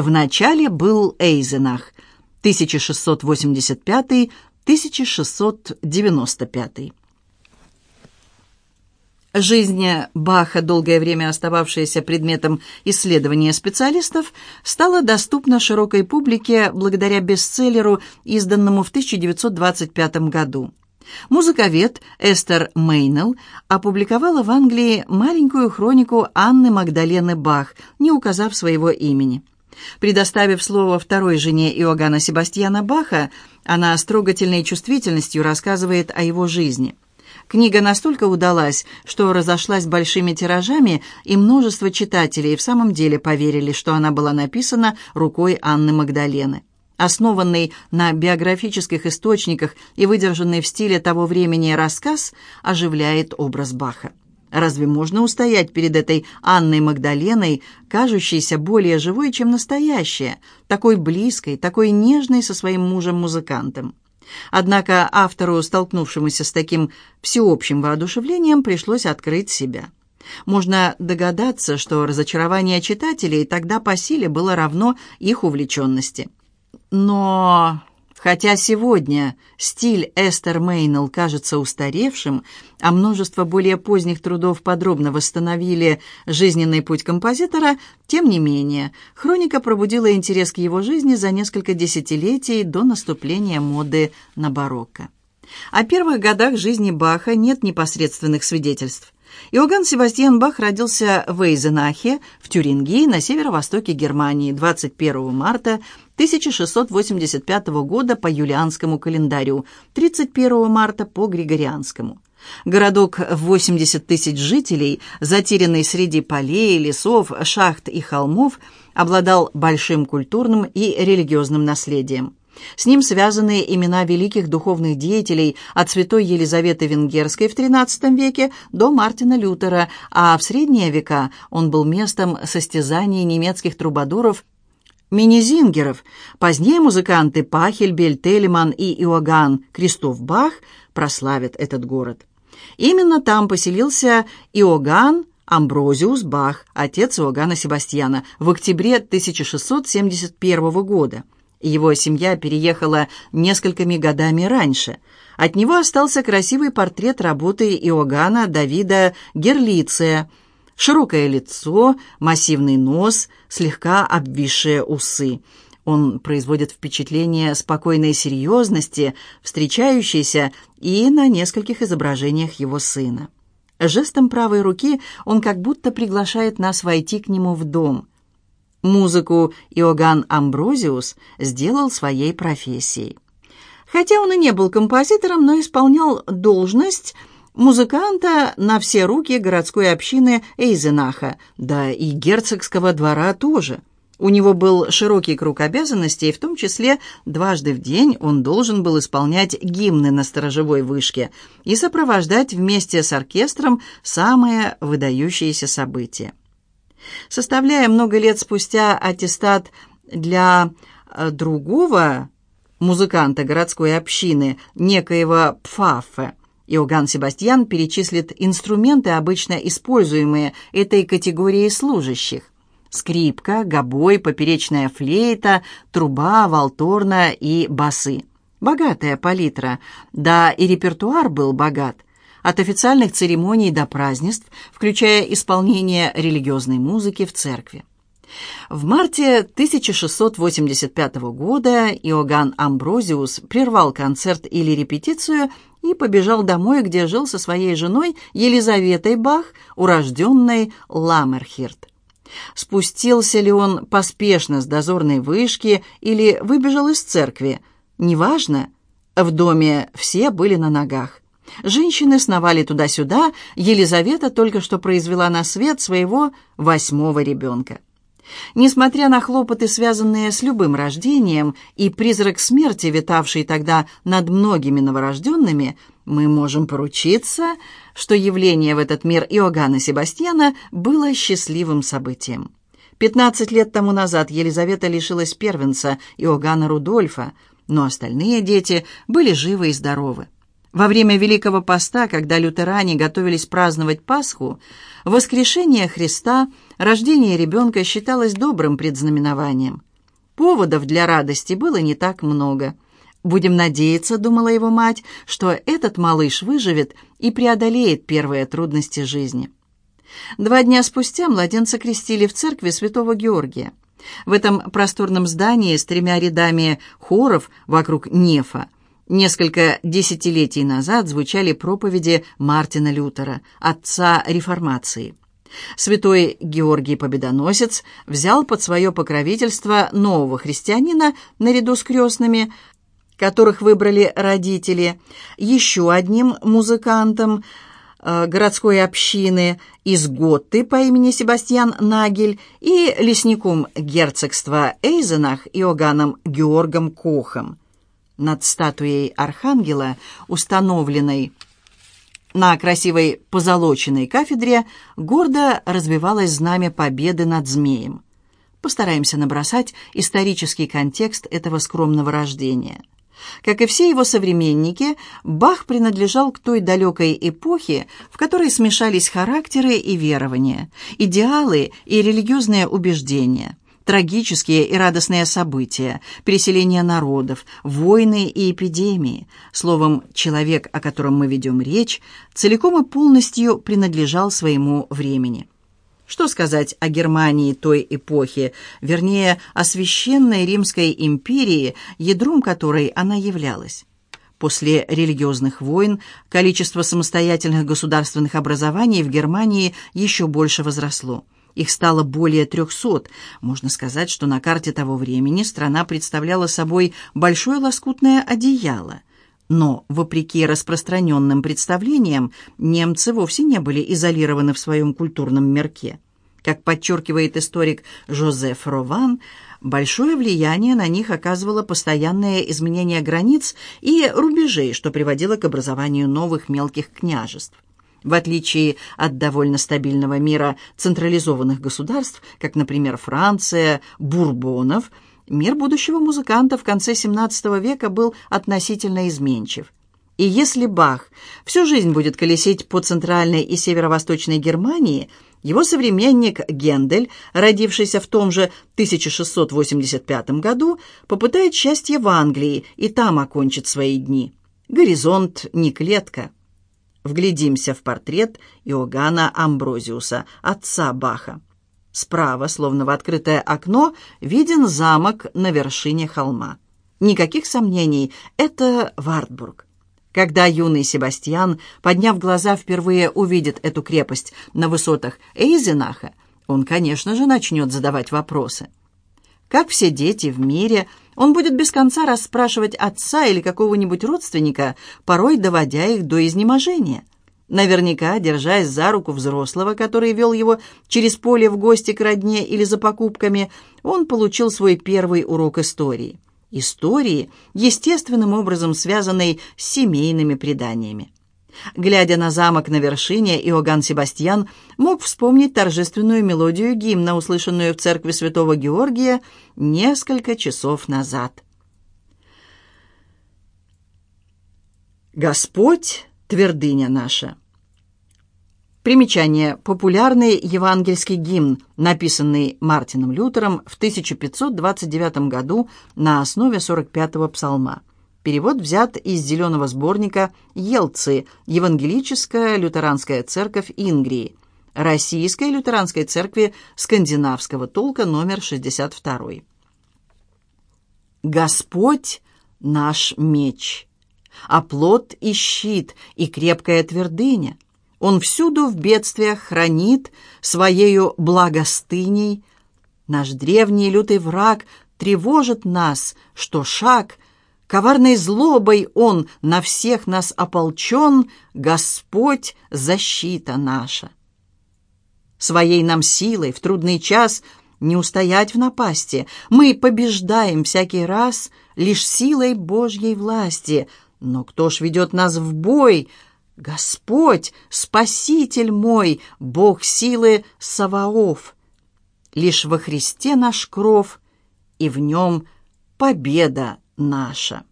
Вначале был Эйзенах, 1685-1695. Жизнь Баха, долгое время остававшаяся предметом исследования специалистов, стала доступна широкой публике благодаря бестселлеру, изданному в 1925 году. Музыковед Эстер Мейнелл опубликовала в Англии маленькую хронику Анны Магдалены Бах, не указав своего имени. Предоставив слово второй жене Иоганна Себастьяна Баха, она с трогательной чувствительностью рассказывает о его жизни. Книга настолько удалась, что разошлась большими тиражами, и множество читателей в самом деле поверили, что она была написана рукой Анны Магдалены. Основанный на биографических источниках и выдержанный в стиле того времени рассказ оживляет образ Баха. Разве можно устоять перед этой Анной Магдаленой, кажущейся более живой, чем настоящая, такой близкой, такой нежной со своим мужем-музыкантом? Однако автору, столкнувшемуся с таким всеобщим воодушевлением, пришлось открыть себя. Можно догадаться, что разочарование читателей тогда по силе было равно их увлеченности. Но Хотя сегодня стиль Эстер Мейнелл кажется устаревшим, а множество более поздних трудов подробно восстановили жизненный путь композитора, тем не менее, хроника пробудила интерес к его жизни за несколько десятилетий до наступления моды на барокко. О первых годах жизни Баха нет непосредственных свидетельств. Иоганн Себастьян Бах родился в Эйзенахе, в Тюрингии, на северо-востоке Германии, 21 марта 1685 года по юлианскому календарю, 31 марта по григорианскому. Городок в 80 тысяч жителей, затерянный среди полей, лесов, шахт и холмов, обладал большим культурным и религиозным наследием. С ним связаны имена великих духовных деятелей от святой Елизаветы Венгерской в XIII веке до Мартина Лютера, а в средние века он был местом состязаний немецких трубадуров мини-зингеров. Позднее музыканты Пахельбель, Телеман и Иоганн Кристоф Бах прославят этот город. Именно там поселился Иоганн Амброзиус Бах, отец Иоганна Себастьяна, в октябре 1671 года. Его семья переехала несколькими годами раньше. От него остался красивый портрет работы Иоганна Давида Герлиция – Широкое лицо, массивный нос, слегка обвисшие усы. Он производит впечатление спокойной серьезности, встречающейся и на нескольких изображениях его сына. Жестом правой руки он как будто приглашает нас войти к нему в дом. Музыку Иоганн Амброзиус сделал своей профессией. Хотя он и не был композитором, но исполнял должность – музыканта на все руки городской общины Эйзенаха, да и герцогского двора тоже. У него был широкий круг обязанностей, в том числе дважды в день он должен был исполнять гимны на сторожевой вышке и сопровождать вместе с оркестром самые выдающиеся события. Составляя много лет спустя аттестат для э, другого музыканта городской общины, некоего Пфаффе, Иоганн Себастьян перечислит инструменты, обычно используемые этой категорией служащих. Скрипка, гобой, поперечная флейта, труба, валторна и басы. Богатая палитра, да и репертуар был богат. От официальных церемоний до празднеств, включая исполнение религиозной музыки в церкви. В марте 1685 года Иоганн Амброзиус прервал концерт или репетицию и побежал домой, где жил со своей женой Елизаветой Бах, урожденной Ламерхирт. Спустился ли он поспешно с дозорной вышки или выбежал из церкви, неважно, в доме все были на ногах. Женщины сновали туда-сюда, Елизавета только что произвела на свет своего восьмого ребенка. Несмотря на хлопоты, связанные с любым рождением, и призрак смерти, витавший тогда над многими новорожденными, мы можем поручиться, что явление в этот мир Иоганна Себастьяна было счастливым событием. Пятнадцать лет тому назад Елизавета лишилась первенца Иоганна Рудольфа, но остальные дети были живы и здоровы. Во время Великого Поста, когда лютеране готовились праздновать Пасху, воскрешение Христа – Рождение ребенка считалось добрым предзнаменованием. Поводов для радости было не так много. «Будем надеяться», — думала его мать, «что этот малыш выживет и преодолеет первые трудности жизни». Два дня спустя младенца крестили в церкви святого Георгия. В этом просторном здании с тремя рядами хоров вокруг нефа несколько десятилетий назад звучали проповеди Мартина Лютера, отца реформации. Святой Георгий Победоносец взял под свое покровительство нового христианина наряду с крестными, которых выбрали родители, еще одним музыкантом э, городской общины из Готты по имени Себастьян Нагель и лесником герцогства Эйзенах Иоганном Георгом Кохом. Над статуей архангела, установленной на красивой позолоченной кафедре гордо развивалось знамя победы над змеем. Постараемся набросать исторический контекст этого скромного рождения. Как и все его современники, Бах принадлежал к той далекой эпохе, в которой смешались характеры и верования, идеалы и религиозные убеждения – трагические и радостные события, переселение народов, войны и эпидемии. Словом, человек, о котором мы ведем речь, целиком и полностью принадлежал своему времени. Что сказать о Германии той эпохи, вернее, о священной Римской империи, ядром которой она являлась? После религиозных войн количество самостоятельных государственных образований в Германии еще больше возросло. Их стало более трехсот. Можно сказать, что на карте того времени страна представляла собой большое лоскутное одеяло. Но, вопреки распространенным представлениям, немцы вовсе не были изолированы в своем культурном мерке. Как подчеркивает историк Жозеф Рован, большое влияние на них оказывало постоянное изменение границ и рубежей, что приводило к образованию новых мелких княжеств. В отличие от довольно стабильного мира централизованных государств, как, например, Франция, бурбонов, мир будущего музыканта в конце XVII века был относительно изменчив. И если Бах всю жизнь будет колесить по центральной и северо-восточной Германии, его современник Гендель, родившийся в том же 1685 году, попытает счастье в Англии и там окончит свои дни. Горизонт не клетка. Вглядимся в портрет Иоганна Амброзиуса, отца Баха. Справа, словно в открытое окно, виден замок на вершине холма. Никаких сомнений, это Вартбург. Когда юный Себастьян, подняв глаза, впервые увидит эту крепость на высотах Эйзенаха, он, конечно же, начнет задавать вопросы. Как все дети в мире, он будет без конца расспрашивать отца или какого-нибудь родственника, порой доводя их до изнеможения. Наверняка, держась за руку взрослого, который вел его через поле в гости к родне или за покупками, он получил свой первый урок истории. Истории, естественным образом связанной с семейными преданиями. Глядя на замок на вершине, Иоганн Себастьян мог вспомнить торжественную мелодию гимна, услышанную в церкви святого Георгия несколько часов назад. «Господь — твердыня наша». Примечание. Популярный евангельский гимн, написанный Мартином Лютером в 1529 году на основе 45-го псалма. Перевод взят из зеленого сборника «Елцы. Евангелическая лютеранская церковь Ингрии». Российской лютеранской церкви скандинавского толка номер 62. «Господь наш меч, оплот и щит, и крепкая твердыня. Он всюду в бедствиях хранит своею благостыней. Наш древний лютый враг тревожит нас, что шаг — Коварной злобой он на всех нас ополчен, Господь — защита наша. Своей нам силой в трудный час не устоять в напасти. Мы побеждаем всякий раз лишь силой Божьей власти. Но кто ж ведет нас в бой? Господь, Спаситель мой, Бог силы Саваоф. Лишь во Христе наш кров, и в нем победа наша.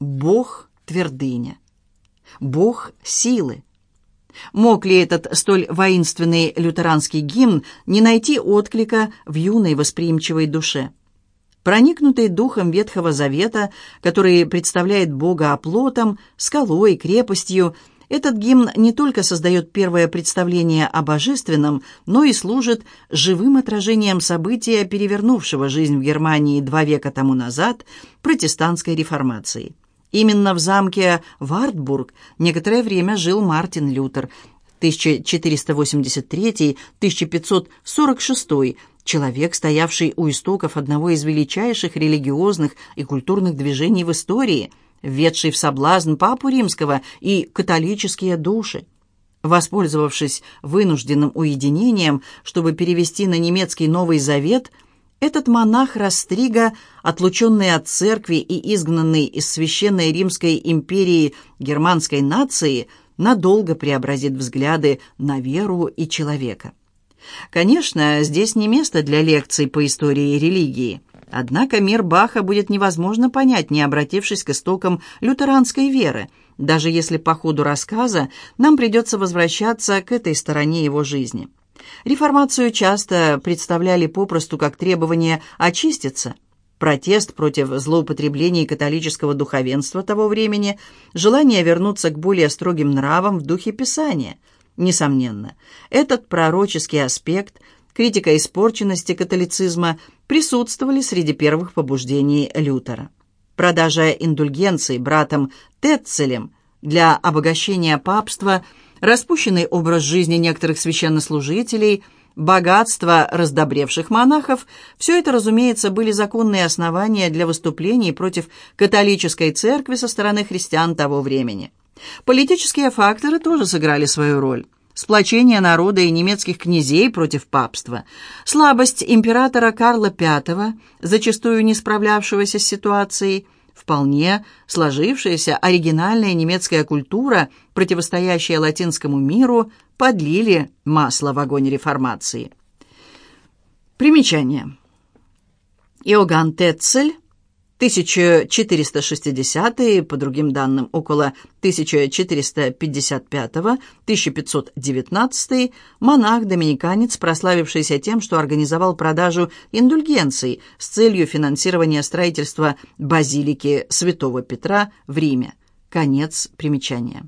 Бог – твердыня, Бог – силы. Мог ли этот столь воинственный лютеранский гимн не найти отклика в юной восприимчивой душе? Проникнутый духом Ветхого Завета, который представляет Бога оплотом, скалой, крепостью, этот гимн не только создает первое представление о божественном, но и служит живым отражением события, перевернувшего жизнь в Германии два века тому назад, протестантской реформации. Именно в замке Вартбург некоторое время жил Мартин Лютер, 1483-1546, человек, стоявший у истоков одного из величайших религиозных и культурных движений в истории, введший в соблазн папу римского и католические души. Воспользовавшись вынужденным уединением, чтобы перевести на немецкий Новый Завет – этот монах Растрига, отлученный от церкви и изгнанный из священной Римской империи германской нации, надолго преобразит взгляды на веру и человека. Конечно, здесь не место для лекций по истории религии. Однако мир Баха будет невозможно понять, не обратившись к истокам лютеранской веры, даже если по ходу рассказа нам придется возвращаться к этой стороне его жизни. Реформацию часто представляли попросту как требование очиститься, протест против злоупотреблений католического духовенства того времени, желание вернуться к более строгим нравам в духе Писания. Несомненно, этот пророческий аспект, критика испорченности католицизма присутствовали среди первых побуждений Лютера. Продажа индульгенций братом Тетцелем для обогащения папства – распущенный образ жизни некоторых священнослужителей, богатство раздобревших монахов – все это, разумеется, были законные основания для выступлений против католической церкви со стороны христиан того времени. Политические факторы тоже сыграли свою роль. Сплочение народа и немецких князей против папства, слабость императора Карла V, зачастую не справлявшегося с ситуацией – Вполне сложившаяся оригинальная немецкая культура, противостоящая латинскому миру, подлили масло в огонь реформации. Примечание. Иоганн Тетцель 1460 по другим данным, около 1455-1519, монах-доминиканец, прославившийся тем, что организовал продажу индульгенций с целью финансирования строительства базилики Святого Петра в Риме. Конец примечания.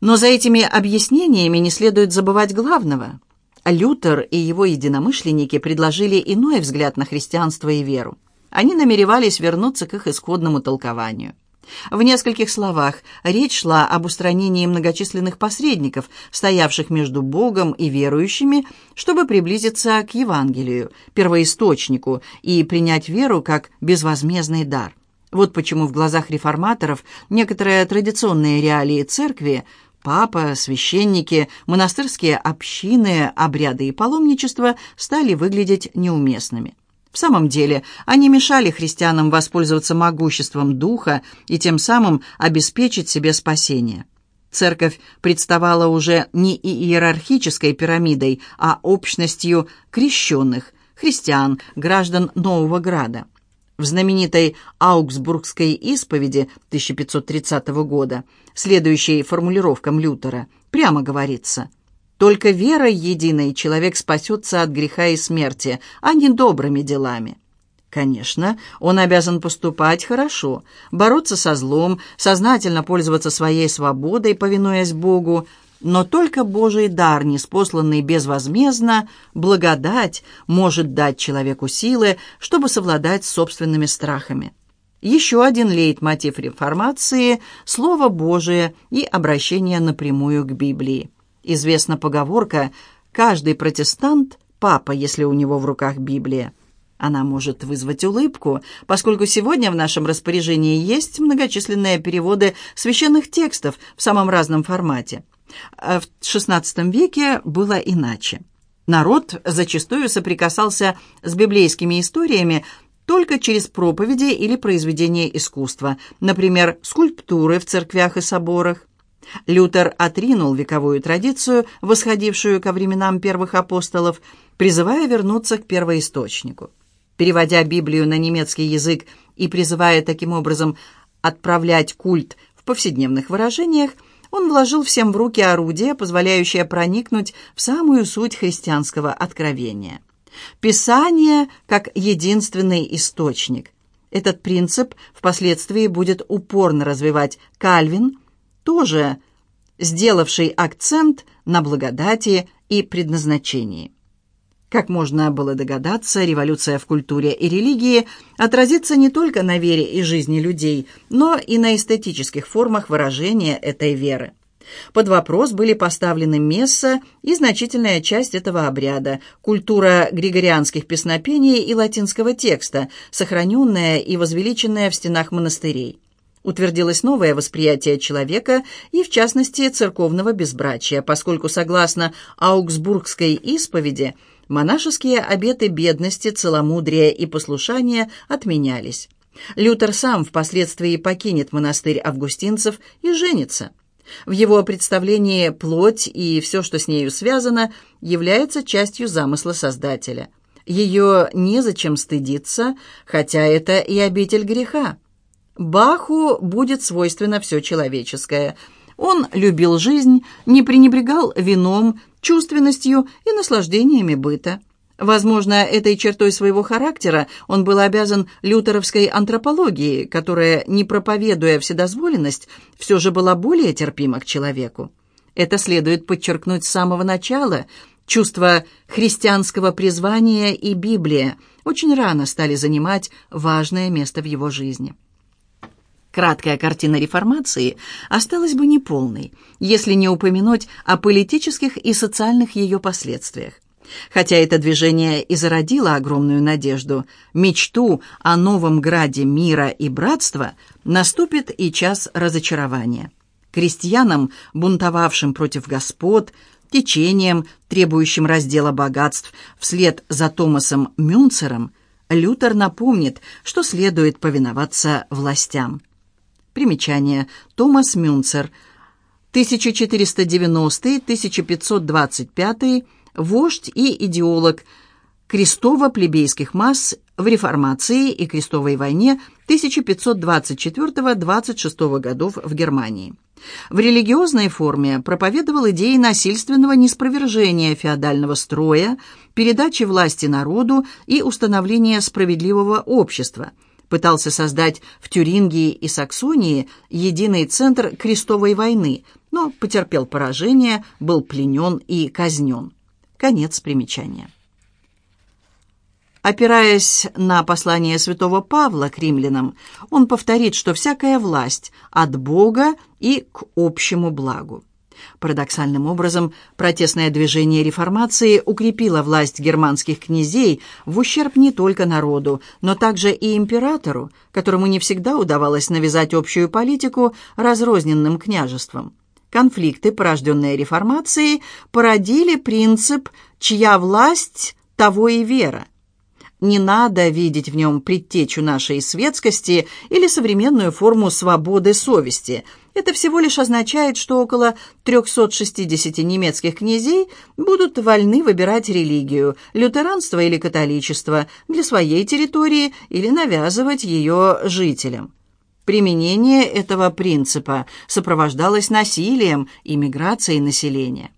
Но за этими объяснениями не следует забывать главного. Лютер и его единомышленники предложили иной взгляд на христианство и веру. Они намеревались вернуться к их исходному толкованию. В нескольких словах речь шла об устранении многочисленных посредников, стоявших между Богом и верующими, чтобы приблизиться к Евангелию, первоисточнику, и принять веру как безвозмездный дар. Вот почему в глазах реформаторов некоторые традиционные реалии церкви Папа, священники, монастырские общины, обряды и паломничество стали выглядеть неуместными. В самом деле, они мешали христианам воспользоваться могуществом Духа и тем самым обеспечить себе спасение. Церковь представала уже не иерархической пирамидой, а общностью крещенных, христиан, граждан Нового Града. В знаменитой Аугсбургской исповеди 1530 года, следующей формулировкам Лютера, прямо говорится – только верой единой человек спасется от греха и смерти, а не добрыми делами. Конечно, он обязан поступать хорошо, бороться со злом, сознательно пользоваться своей свободой, повинуясь Богу, но только Божий дар, неспосланный безвозмездно, благодать может дать человеку силы, чтобы совладать с собственными страхами. Еще один лейтмотив реформации – Слово Божие и обращение напрямую к Библии. Известна поговорка «каждый протестант – папа, если у него в руках Библия». Она может вызвать улыбку, поскольку сегодня в нашем распоряжении есть многочисленные переводы священных текстов в самом разном формате. А в XVI веке было иначе. Народ зачастую соприкасался с библейскими историями только через проповеди или произведения искусства, например, скульптуры в церквях и соборах. Лютер отринул вековую традицию, восходившую ко временам первых апостолов, призывая вернуться к первоисточнику. Переводя Библию на немецкий язык и призывая таким образом отправлять культ в повседневных выражениях, он вложил всем в руки орудие, позволяющее проникнуть в самую суть христианского откровения. Писание как единственный источник. Этот принцип впоследствии будет упорно развивать Кальвин, тоже сделавший акцент на благодати и предназначении. Как можно было догадаться, революция в культуре и религии отразится не только на вере и жизни людей, но и на эстетических формах выражения этой веры. Под вопрос были поставлены месса и значительная часть этого обряда, культура григорианских песнопений и латинского текста, сохраненная и возвеличенная в стенах монастырей. Утвердилось новое восприятие человека и, в частности, церковного безбрачия, поскольку, согласно Аугсбургской исповеди, Монашеские обеты бедности, целомудрия и послушания отменялись. Лютер сам впоследствии покинет монастырь августинцев и женится. В его представлении плоть и все, что с нею связано, является частью замысла Создателя. Ее незачем стыдиться, хотя это и обитель греха. Баху будет свойственно все человеческое. Он любил жизнь, не пренебрегал вином, чувственностью и наслаждениями быта. Возможно, этой чертой своего характера он был обязан лютеровской антропологии, которая, не проповедуя вседозволенность, все же была более терпима к человеку. Это следует подчеркнуть с самого начала. Чувство христианского призвания и Библия очень рано стали занимать важное место в его жизни. Краткая картина реформации осталась бы неполной, если не упомянуть о политических и социальных ее последствиях. Хотя это движение и зародило огромную надежду, мечту о новом граде мира и братства, наступит и час разочарования. Крестьянам, бунтовавшим против господ, течением, требующим раздела богатств, вслед за Томасом Мюнцером, Лютер напомнит, что следует повиноваться властям. Примечание. Томас Мюнцер. 1490-1525. Вождь и идеолог крестово-плебейских масс в реформации и крестовой войне 1524-26 годов в Германии. В религиозной форме проповедовал идеи насильственного неспровержения феодального строя, передачи власти народу и установления справедливого общества – пытался создать в Тюрингии и Саксонии единый центр крестовой войны, но потерпел поражение, был пленен и казнен. Конец примечания. Опираясь на послание святого Павла к римлянам, он повторит, что всякая власть от Бога и к общему благу. Парадоксальным образом, протестное движение реформации укрепило власть германских князей в ущерб не только народу, но также и императору, которому не всегда удавалось навязать общую политику разрозненным княжествам. Конфликты, порожденные реформацией, породили принцип «чья власть, того и вера». Не надо видеть в нем предтечу нашей светскости или современную форму свободы совести – это всего лишь означает, что около 360 немецких князей будут вольны выбирать религию, лютеранство или католичество, для своей территории или навязывать ее жителям. Применение этого принципа сопровождалось насилием и миграцией населения.